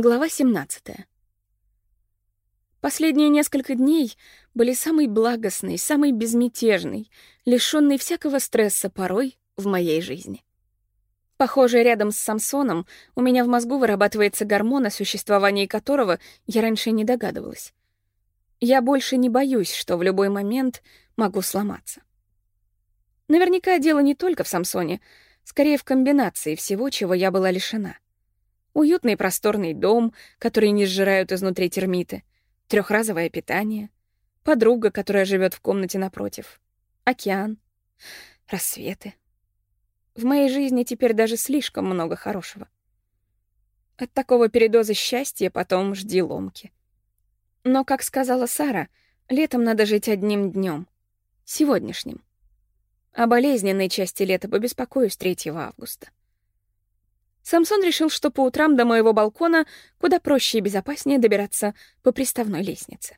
Глава 17. Последние несколько дней были самой благостной, самой безмятежной, лишённой всякого стресса порой в моей жизни. Похоже, рядом с Самсоном у меня в мозгу вырабатывается гормон, о существовании которого я раньше не догадывалась. Я больше не боюсь, что в любой момент могу сломаться. Наверняка дело не только в Самсоне, скорее в комбинации всего, чего я была лишена — Уютный просторный дом, который не сжирают изнутри термиты, трехразовое питание, подруга, которая живет в комнате напротив, океан, рассветы. В моей жизни теперь даже слишком много хорошего. От такого передоза счастья потом жди ломки. Но, как сказала Сара, летом надо жить одним днем, сегодняшним. О болезненной части лета побеспокоюсь 3 августа. Самсон решил, что по утрам до моего балкона куда проще и безопаснее добираться по приставной лестнице.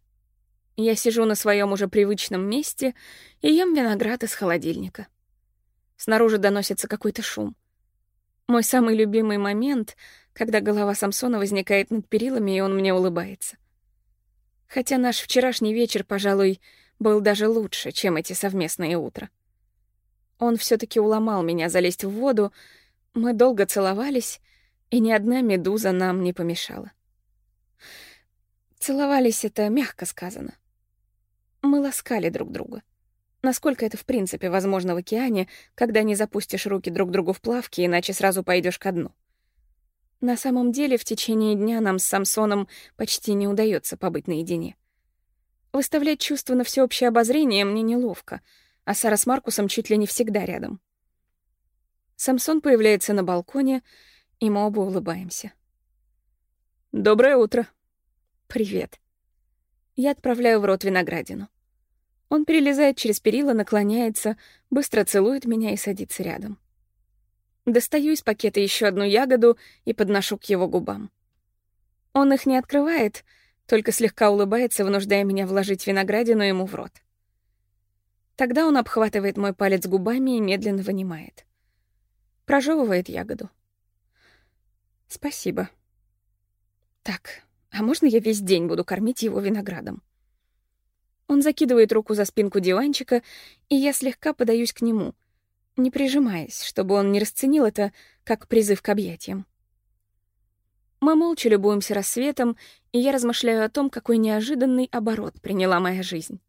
Я сижу на своем уже привычном месте и ем виноград из холодильника. Снаружи доносится какой-то шум. Мой самый любимый момент, когда голова Самсона возникает над перилами, и он мне улыбается. Хотя наш вчерашний вечер, пожалуй, был даже лучше, чем эти совместные утра. Он все таки уломал меня залезть в воду, мы долго целовались, и ни одна медуза нам не помешала. Целовались — это мягко сказано. Мы ласкали друг друга. Насколько это в принципе возможно в океане, когда не запустишь руки друг другу в плавки, иначе сразу пойдешь ко дну. На самом деле, в течение дня нам с Самсоном почти не удается побыть наедине. Выставлять чувства на всеобщее обозрение мне неловко, а Сара с Маркусом чуть ли не всегда рядом. Самсон появляется на балконе, и мы оба улыбаемся. «Доброе утро». «Привет». Я отправляю в рот виноградину. Он перелезает через перила, наклоняется, быстро целует меня и садится рядом. Достаю из пакета еще одну ягоду и подношу к его губам. Он их не открывает, только слегка улыбается, вынуждая меня вложить виноградину ему в рот. Тогда он обхватывает мой палец губами и медленно вынимает прожевывает ягоду. Спасибо. Так, а можно я весь день буду кормить его виноградом? Он закидывает руку за спинку диванчика, и я слегка подаюсь к нему, не прижимаясь, чтобы он не расценил это как призыв к объятиям. Мы молча любуемся рассветом, и я размышляю о том, какой неожиданный оборот приняла моя жизнь.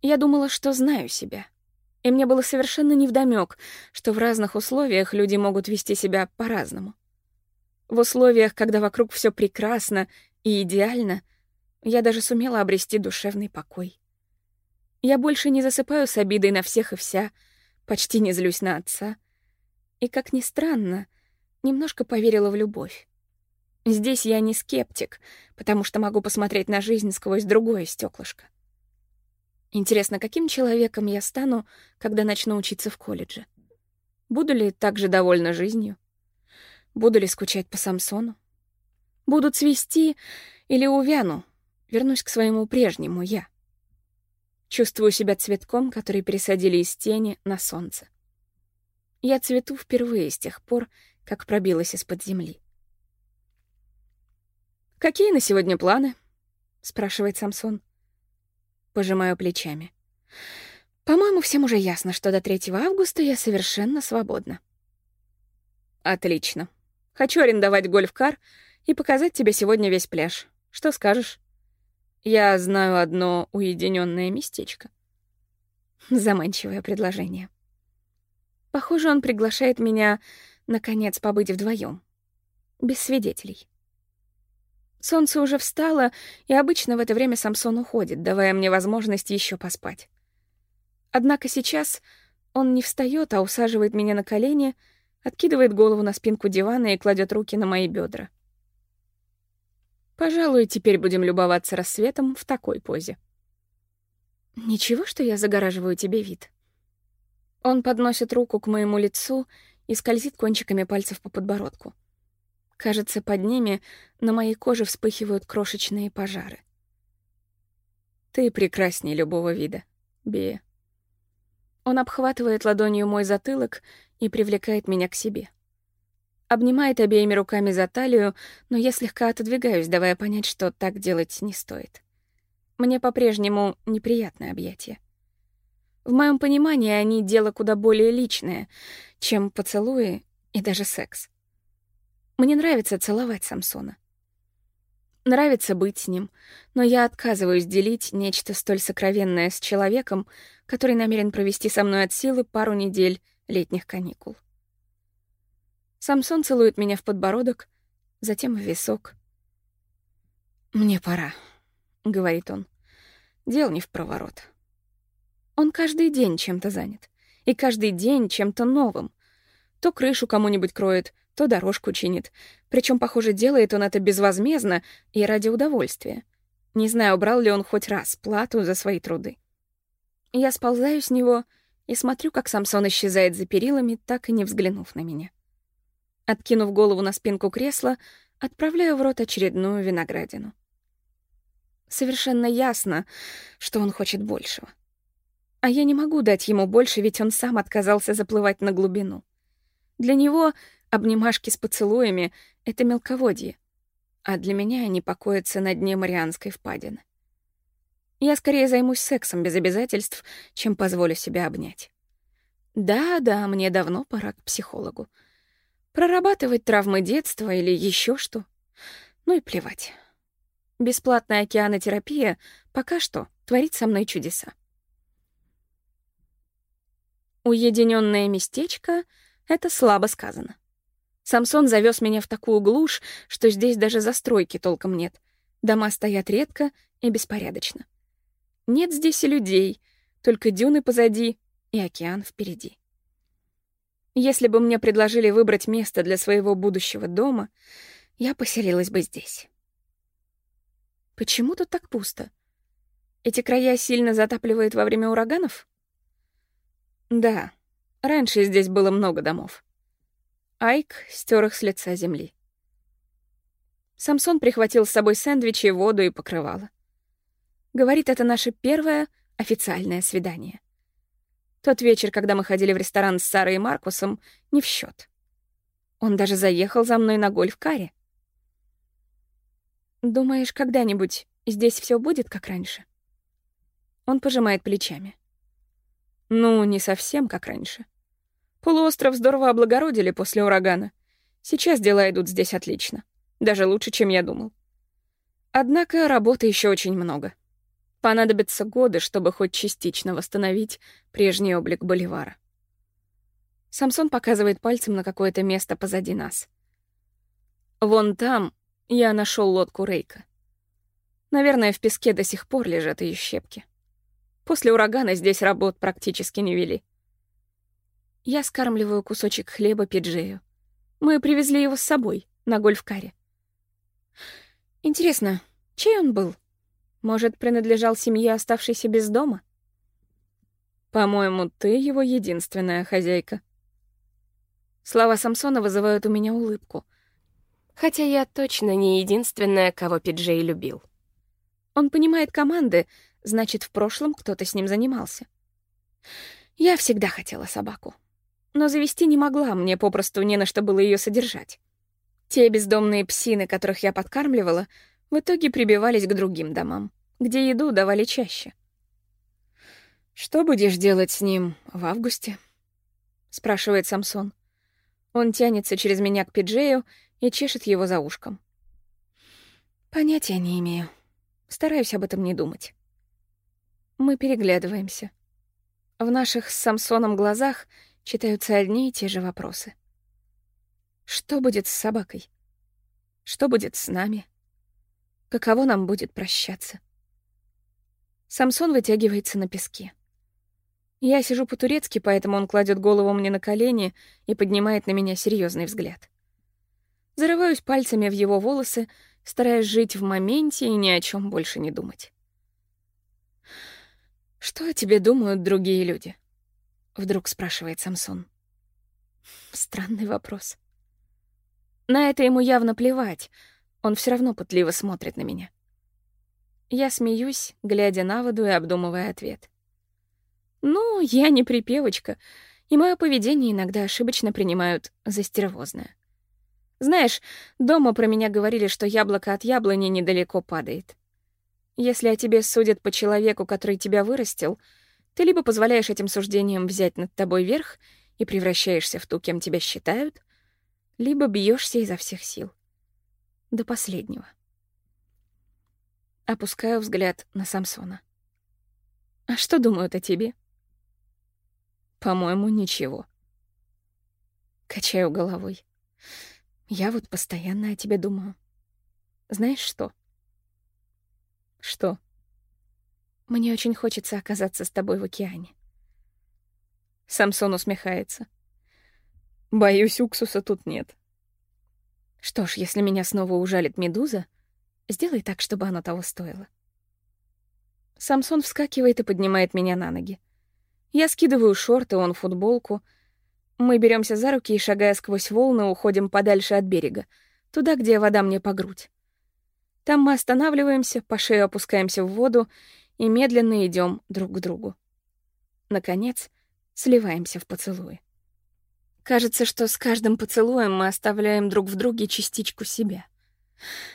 Я думала, что знаю себя — и мне было совершенно невдомёк, что в разных условиях люди могут вести себя по-разному. В условиях, когда вокруг все прекрасно и идеально, я даже сумела обрести душевный покой. Я больше не засыпаю с обидой на всех и вся, почти не злюсь на отца. И, как ни странно, немножко поверила в любовь. Здесь я не скептик, потому что могу посмотреть на жизнь сквозь другое стеклышко. Интересно, каким человеком я стану, когда начну учиться в колледже? Буду ли так же довольна жизнью? Буду ли скучать по Самсону? Буду цвести или увяну? Вернусь к своему прежнему «я». Чувствую себя цветком, который пересадили из тени на солнце. Я цвету впервые с тех пор, как пробилась из-под земли. «Какие на сегодня планы?» — спрашивает Самсон. Пожимаю плечами. По-моему, всем уже ясно, что до 3 августа я совершенно свободна. Отлично. Хочу арендовать гольф-кар и показать тебе сегодня весь пляж. Что скажешь? Я знаю одно уединенное местечко. Заманчивое предложение. Похоже, он приглашает меня, наконец, побыть вдвоем, без свидетелей. Солнце уже встало, и обычно в это время Самсон уходит, давая мне возможность еще поспать. Однако сейчас он не встает, а усаживает меня на колени, откидывает голову на спинку дивана и кладет руки на мои бедра. Пожалуй, теперь будем любоваться рассветом в такой позе. Ничего, что я загораживаю тебе вид. Он подносит руку к моему лицу и скользит кончиками пальцев по подбородку. Кажется, под ними на моей коже вспыхивают крошечные пожары. Ты прекрасней любого вида, Бия. Он обхватывает ладонью мой затылок и привлекает меня к себе. Обнимает обеими руками за талию, но я слегка отодвигаюсь, давая понять, что так делать не стоит. Мне по-прежнему неприятное объятие. В моем понимании они дело куда более личное, чем поцелуи и даже секс. Мне нравится целовать Самсона. Нравится быть с ним, но я отказываюсь делить нечто столь сокровенное с человеком, который намерен провести со мной от силы пару недель летних каникул. Самсон целует меня в подбородок, затем в висок. «Мне пора», — говорит он. «Дел не в проворот». Он каждый день чем-то занят. И каждый день чем-то новым. То крышу кому-нибудь кроет, то дорожку чинит. Причем, похоже, делает он это безвозмездно и ради удовольствия. Не знаю, брал ли он хоть раз плату за свои труды. Я сползаю с него и смотрю, как Самсон исчезает за перилами, так и не взглянув на меня. Откинув голову на спинку кресла, отправляю в рот очередную виноградину. Совершенно ясно, что он хочет большего. А я не могу дать ему больше, ведь он сам отказался заплывать на глубину. Для него обнимашки с поцелуями — это мелководье, а для меня они покоятся на дне Марианской впадины. Я скорее займусь сексом без обязательств, чем позволю себя обнять. Да-да, мне давно пора к психологу. Прорабатывать травмы детства или еще что. Ну и плевать. Бесплатная океанотерапия пока что творит со мной чудеса. Уединенное местечко — это слабо сказано. Самсон завез меня в такую глушь, что здесь даже застройки толком нет. Дома стоят редко и беспорядочно. Нет здесь и людей, только дюны позади и океан впереди. Если бы мне предложили выбрать место для своего будущего дома, я поселилась бы здесь. Почему тут так пусто? Эти края сильно затапливает во время ураганов? Да, раньше здесь было много домов. Айк стер их с лица земли. Самсон прихватил с собой сэндвичи, воду и покрывало. Говорит, это наше первое официальное свидание. Тот вечер, когда мы ходили в ресторан с Сарой и Маркусом, не в счет. Он даже заехал за мной на гольф-каре. «Думаешь, когда-нибудь здесь все будет как раньше?» Он пожимает плечами. «Ну, не совсем как раньше. Полуостров здорово облагородили после урагана. Сейчас дела идут здесь отлично. Даже лучше, чем я думал. Однако работы еще очень много». Понадобятся годы, чтобы хоть частично восстановить прежний облик Боливара. Самсон показывает пальцем на какое-то место позади нас. Вон там я нашел лодку Рейка. Наверное, в песке до сих пор лежат ее щепки. После урагана здесь работ практически не вели. Я скармливаю кусочек хлеба Пиджею. Мы привезли его с собой на гольф-каре. Интересно, чей он был? Может, принадлежал семье, оставшейся без дома? По-моему, ты его единственная хозяйка. Слова Самсона вызывают у меня улыбку. Хотя я точно не единственная, кого Пиджей любил. Он понимает команды, значит, в прошлом кто-то с ним занимался. Я всегда хотела собаку. Но завести не могла, мне попросту не на что было ее содержать. Те бездомные псины, которых я подкармливала, в итоге прибивались к другим домам где еду давали чаще. «Что будешь делать с ним в августе?» — спрашивает Самсон. Он тянется через меня к Пиджею и чешет его за ушком. «Понятия не имею. Стараюсь об этом не думать». Мы переглядываемся. В наших с Самсоном глазах читаются одни и те же вопросы. Что будет с собакой? Что будет с нами? Каково нам будет прощаться? Самсон вытягивается на песке. Я сижу по-турецки, поэтому он кладет голову мне на колени и поднимает на меня серьезный взгляд. Зарываюсь пальцами в его волосы, стараясь жить в моменте и ни о чем больше не думать. «Что о тебе думают другие люди?» — вдруг спрашивает Самсон. Странный вопрос. На это ему явно плевать, он все равно пытливо смотрит на меня. Я смеюсь, глядя на воду и обдумывая ответ. Ну, я не припевочка, и мое поведение иногда ошибочно принимают за стервозное. Знаешь, дома про меня говорили, что яблоко от яблони недалеко падает. Если о тебе судят по человеку, который тебя вырастил, ты либо позволяешь этим суждениям взять над тобой верх и превращаешься в ту, кем тебя считают, либо бьешься изо всех сил. До последнего. Опускаю взгляд на Самсона. А что думают о тебе? По-моему, ничего. Качаю головой. Я вот постоянно о тебе думаю. Знаешь что? Что? Мне очень хочется оказаться с тобой в океане. Самсон усмехается. Боюсь, уксуса тут нет. Что ж, если меня снова ужалит медуза, сделай так, чтобы оно того стоило. Самсон вскакивает и поднимает меня на ноги. Я скидываю шорты, он футболку — мы беремся за руки и, шагая сквозь волны, уходим подальше от берега, туда, где вода мне по грудь. Там мы останавливаемся, по шею опускаемся в воду и медленно идем друг к другу. Наконец, сливаемся в поцелуи. Кажется, что с каждым поцелуем мы оставляем друг в друге частичку себя.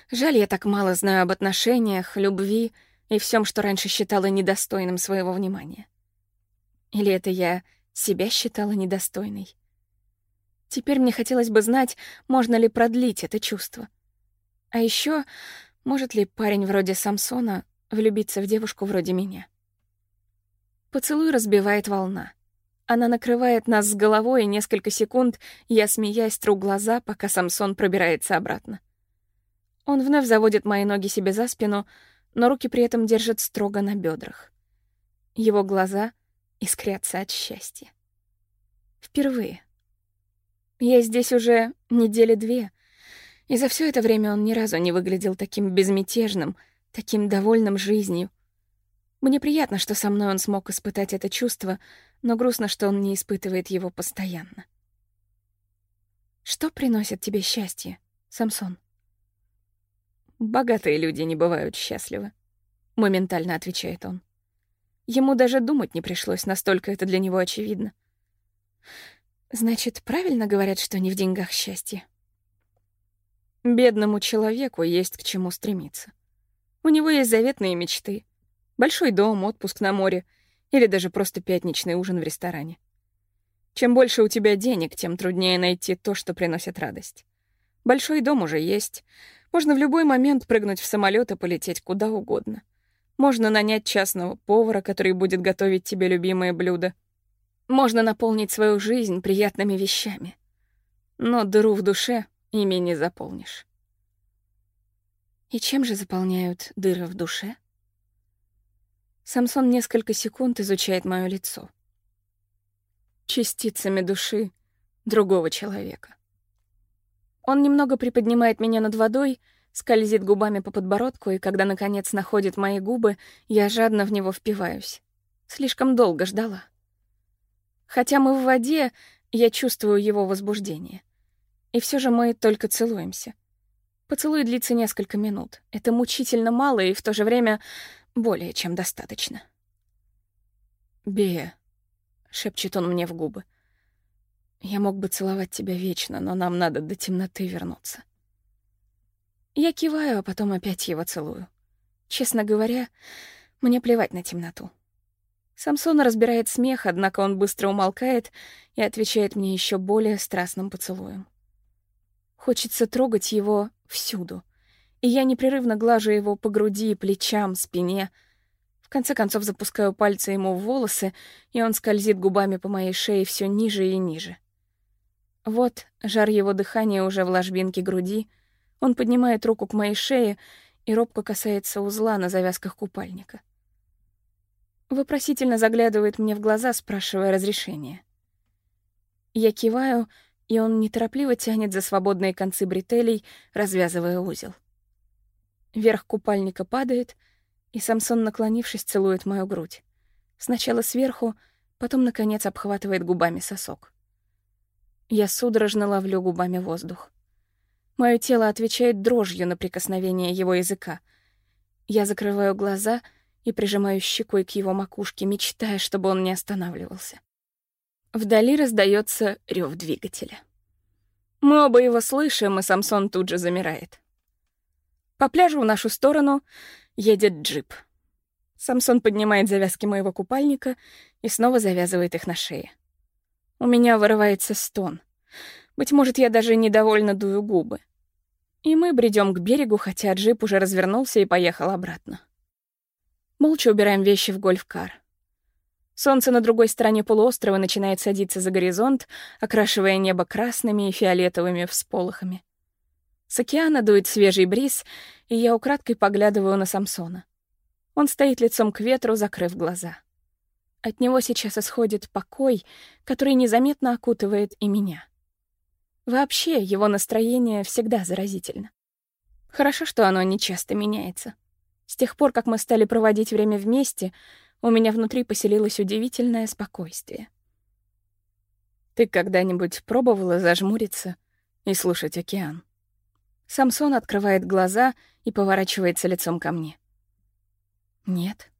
Жаль, я так мало знаю об отношениях, любви и всем, что раньше считала недостойным своего внимания. Или это я себя считала недостойной. Теперь мне хотелось бы знать, можно ли продлить это чувство. А еще, может ли парень вроде Самсона влюбиться в девушку вроде меня? Поцелуй разбивает волна. Она накрывает нас с головой, и несколько секунд я, смеясь, тру глаза, пока Самсон пробирается обратно. Он вновь заводит мои ноги себе за спину, но руки при этом держит строго на бедрах. Его глаза искрятся от счастья. Впервые. Я здесь уже недели две, и за все это время он ни разу не выглядел таким безмятежным, таким довольным жизнью. Мне приятно, что со мной он смог испытать это чувство, но грустно, что он не испытывает его постоянно. Что приносит тебе счастье, Самсон? Богатые люди не бывают счастливы, моментально отвечает он. Ему даже думать не пришлось, настолько это для него очевидно. Значит, правильно говорят, что не в деньгах счастье? Бедному человеку есть к чему стремиться. У него есть заветные мечты. Большой дом, отпуск на море или даже просто пятничный ужин в ресторане. Чем больше у тебя денег, тем труднее найти то, что приносит радость. Большой дом уже есть. Можно в любой момент прыгнуть в самолет и полететь куда угодно. Можно нанять частного повара, который будет готовить тебе любимое блюдо. Можно наполнить свою жизнь приятными вещами. Но дыру в душе ими не заполнишь. И чем же заполняют дыры в душе? Самсон несколько секунд изучает мое лицо. Частицами души другого человека. Он немного приподнимает меня над водой — скользит губами по подбородку, и когда, наконец, находит мои губы, я жадно в него впиваюсь. Слишком долго ждала. Хотя мы в воде, я чувствую его возбуждение. И все же мы только целуемся. Поцелуй длится несколько минут. Это мучительно мало и в то же время более чем достаточно. «Бея», — шепчет он мне в губы, — «я мог бы целовать тебя вечно, но нам надо до темноты вернуться». Я киваю, а потом опять его целую. Честно говоря, мне плевать на темноту. Самсон разбирает смех, однако он быстро умолкает и отвечает мне еще более страстным поцелуем. Хочется трогать его всюду, и я непрерывно глажу его по груди, плечам, спине. В конце концов запускаю пальцы ему в волосы, и он скользит губами по моей шее все ниже и ниже. Вот жар его дыхания уже в ложбинке груди — он поднимает руку к моей шее и робко касается узла на завязках купальника. Вопросительно заглядывает мне в глаза, спрашивая разрешения. Я киваю, и он неторопливо тянет за свободные концы бретелей, развязывая узел. Верх купальника падает, и Самсон, наклонившись, целует мою грудь. Сначала сверху, потом, наконец, обхватывает губами сосок. Я судорожно ловлю губами воздух. Мое тело отвечает дрожью на прикосновение его языка. Я закрываю глаза и прижимаю щекой к его макушке, мечтая, чтобы он не останавливался. Вдали раздается рев двигателя. Мы оба его слышим, и Самсон тут же замирает. По пляжу в нашу сторону едет джип. Самсон поднимает завязки моего купальника и снова завязывает их на шее. У меня вырывается стон. Быть может, я даже недовольно дую губы. И мы бредем к берегу, хотя джип уже развернулся и поехал обратно. Молча убираем вещи в гольф-кар. Солнце на другой стороне полуострова начинает садиться за горизонт, окрашивая небо красными и фиолетовыми всполохами. С океана дует свежий бриз, и я украдкой поглядываю на Самсона. Он стоит лицом к ветру, закрыв глаза. От него сейчас исходит покой, который незаметно окутывает и меня. Вообще, его настроение всегда заразительно. Хорошо, что оно не часто меняется. С тех пор, как мы стали проводить время вместе, у меня внутри поселилось удивительное спокойствие. Ты когда-нибудь пробовала зажмуриться и слушать океан? Самсон открывает глаза и поворачивается лицом ко мне. Нет.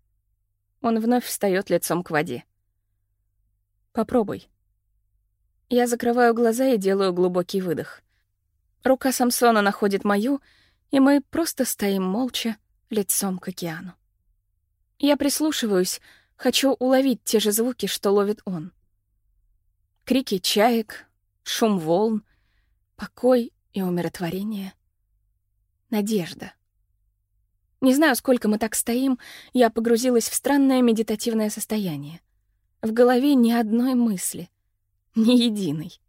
Он вновь встает лицом к воде. Попробуй. Я закрываю глаза и делаю глубокий выдох. Рука Самсона находит мою, и мы просто стоим молча, лицом к океану. Я прислушиваюсь, хочу уловить те же звуки, что ловит он. Крики чаек, шум волн, покой и умиротворение. Надежда. Не знаю, сколько мы так стоим, я погрузилась в странное медитативное состояние. В голове ни одной мысли, ни единой.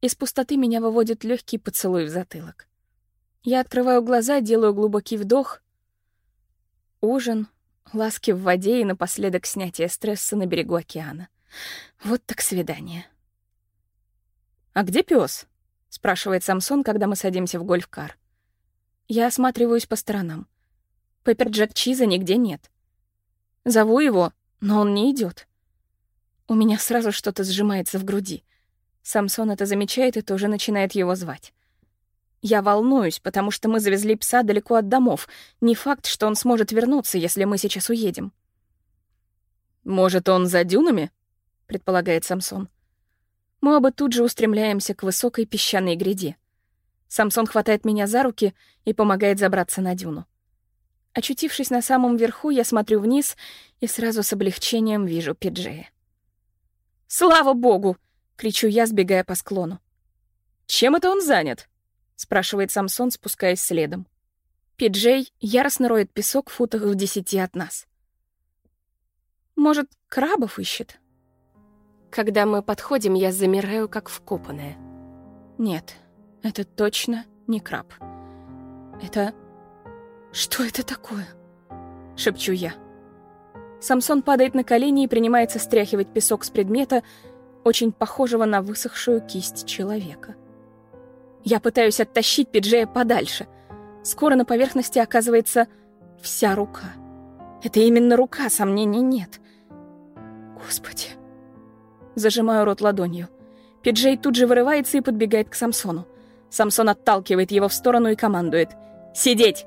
Из пустоты меня выводит легкий поцелуй в затылок. Я открываю глаза, делаю глубокий вдох. Ужин, Ласки в воде и напоследок снятие стресса на берегу океана. Вот так свидание. «А где пес? спрашивает Самсон, когда мы садимся в гольф-кар. Я осматриваюсь по сторонам. Пеппер Джек Чиза нигде нет. Зову его, но он не идет. У меня сразу что-то сжимается в груди. Самсон это замечает и тоже начинает его звать. Я волнуюсь, потому что мы завезли пса далеко от домов. Не факт, что он сможет вернуться, если мы сейчас уедем. «Может, он за дюнами?» — предполагает Самсон. Мы оба тут же устремляемся к высокой песчаной гряде. Самсон хватает меня за руки и помогает забраться на дюну. Очутившись на самом верху, я смотрю вниз и сразу с облегчением вижу Пиджея. «Слава богу!» — кричу я, сбегая по склону. «Чем это он занят?» — спрашивает Самсон, спускаясь следом. Пиджей яростно роет песок в футах в десяти от нас. «Может, крабов ищет?» Когда мы подходим, я замираю, как вкопанная. Нет, это точно не краб. Это... Что это такое? Шепчу я. Самсон падает на колени и принимается стряхивать песок с предмета, очень похожего на высохшую кисть человека. Я пытаюсь оттащить Пиджея подальше. Скоро на поверхности оказывается вся рука. Это именно рука, сомнений нет. Господи. Зажимаю рот ладонью. Пиджей тут же вырывается и подбегает к Самсону. Самсон отталкивает его в сторону и командует. «Сидеть!»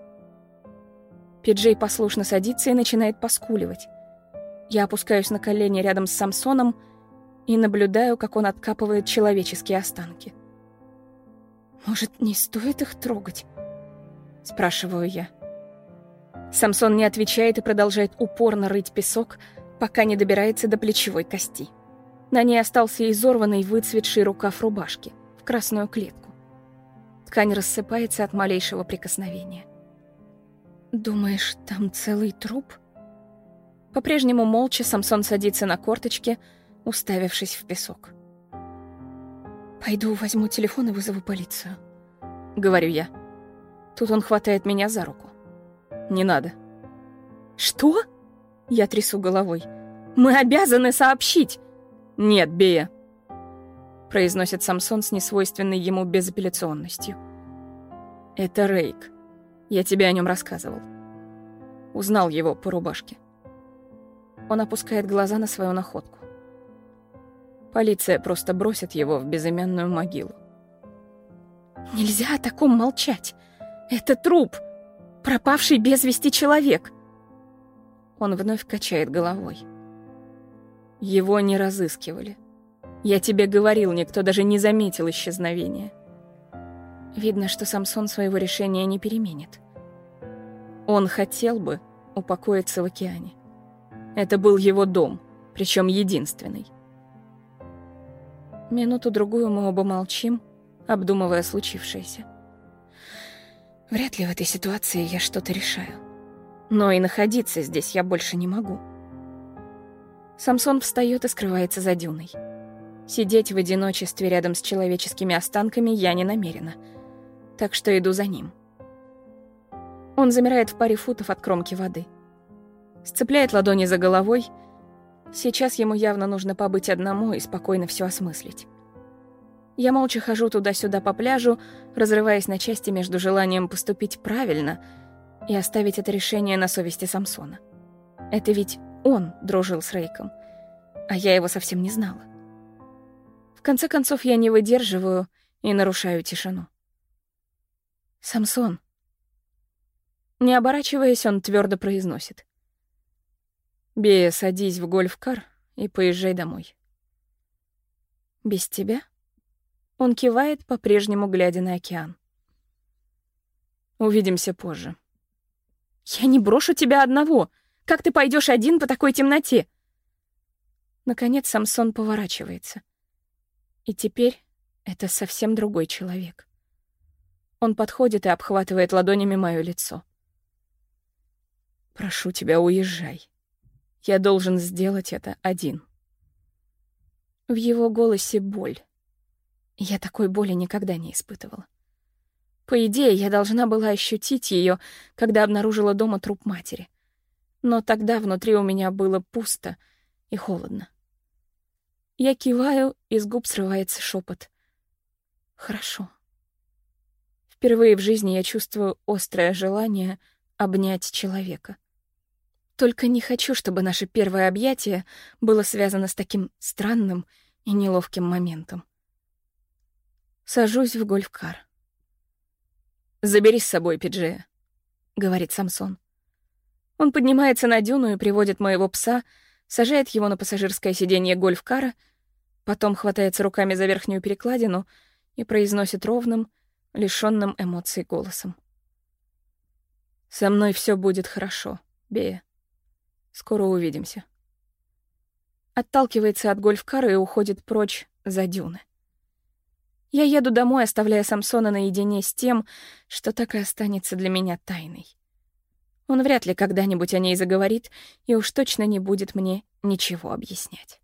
Пиджей послушно садится и начинает поскуливать. Я опускаюсь на колени рядом с Самсоном и наблюдаю, как он откапывает человеческие останки. «Может, не стоит их трогать?» — спрашиваю я. Самсон не отвечает и продолжает упорно рыть песок, пока не добирается до плечевой кости. На ней остался изорванный выцветший рукав рубашки в красную клетку. Ткань рассыпается от малейшего прикосновения. «Думаешь, там целый труп?» По-прежнему молча Самсон садится на корточки, уставившись в песок. «Пойду возьму телефон и вызову полицию», — говорю я. Тут он хватает меня за руку. «Не надо». «Что?» — я трясу головой. «Мы обязаны сообщить!» «Нет, Бея», — произносит Самсон с несвойственной ему безапелляционностью. «Это Рейк. Я тебе о нем рассказывал. Узнал его по рубашке». Он опускает глаза на свою находку. Полиция просто бросит его в безымянную могилу. Нельзя о таком молчать. Это труп. Пропавший без вести человек. Он вновь качает головой. Его не разыскивали. Я тебе говорил, никто даже не заметил исчезновения. Видно, что Самсон своего решения не переменит. Он хотел бы упокоиться в океане. Это был его дом, причем единственный. Минуту-другую мы оба молчим, обдумывая случившееся. Вряд ли в этой ситуации я что-то решаю. Но и находиться здесь я больше не могу. Самсон встает и скрывается за дюной. Сидеть в одиночестве рядом с человеческими останками я не намерена, так что иду за ним. Он замирает в паре футов от кромки воды. Сцепляет ладони за головой. Сейчас ему явно нужно побыть одному и спокойно все осмыслить. Я молча хожу туда-сюда по пляжу, разрываясь на части между желанием поступить правильно и оставить это решение на совести Самсона. Это ведь он дружил с Рейком, а я его совсем не знала. В конце концов, я не выдерживаю и нарушаю тишину. «Самсон». Не оборачиваясь, он твердо произносит. «Бея, садись в гольф-кар и поезжай домой». «Без тебя?» Он кивает, по-прежнему глядя на океан. Увидимся позже. Я не брошу тебя одного. Как ты пойдешь один по такой темноте? Наконец Самсон поворачивается. И теперь это совсем другой человек. Он подходит и обхватывает ладонями мое лицо. «Прошу тебя, уезжай. Я должен сделать это один». В его голосе боль. Я такой боли никогда не испытывала. По идее, я должна была ощутить ее, когда обнаружила дома труп матери. Но тогда внутри у меня было пусто и холодно. Я киваю, и с губ срывается шепот. Хорошо. Впервые в жизни я чувствую острое желание обнять человека. Только не хочу, чтобы наше первое объятие было связано с таким странным и неловким моментом. Сажусь в гольф-кар. «Забери с собой Пиджея», — говорит Самсон. Он поднимается на дюну и приводит моего пса, сажает его на пассажирское сиденье гольф-кара, потом хватается руками за верхнюю перекладину и произносит ровным, лишённым эмоций голосом. «Со мной все будет хорошо, Бея. Скоро увидимся». Отталкивается от гольф-кара и уходит прочь за дюны. Я еду домой, оставляя Самсона наедине с тем, что так и останется для меня тайной. Он вряд ли когда-нибудь о ней заговорит и уж точно не будет мне ничего объяснять.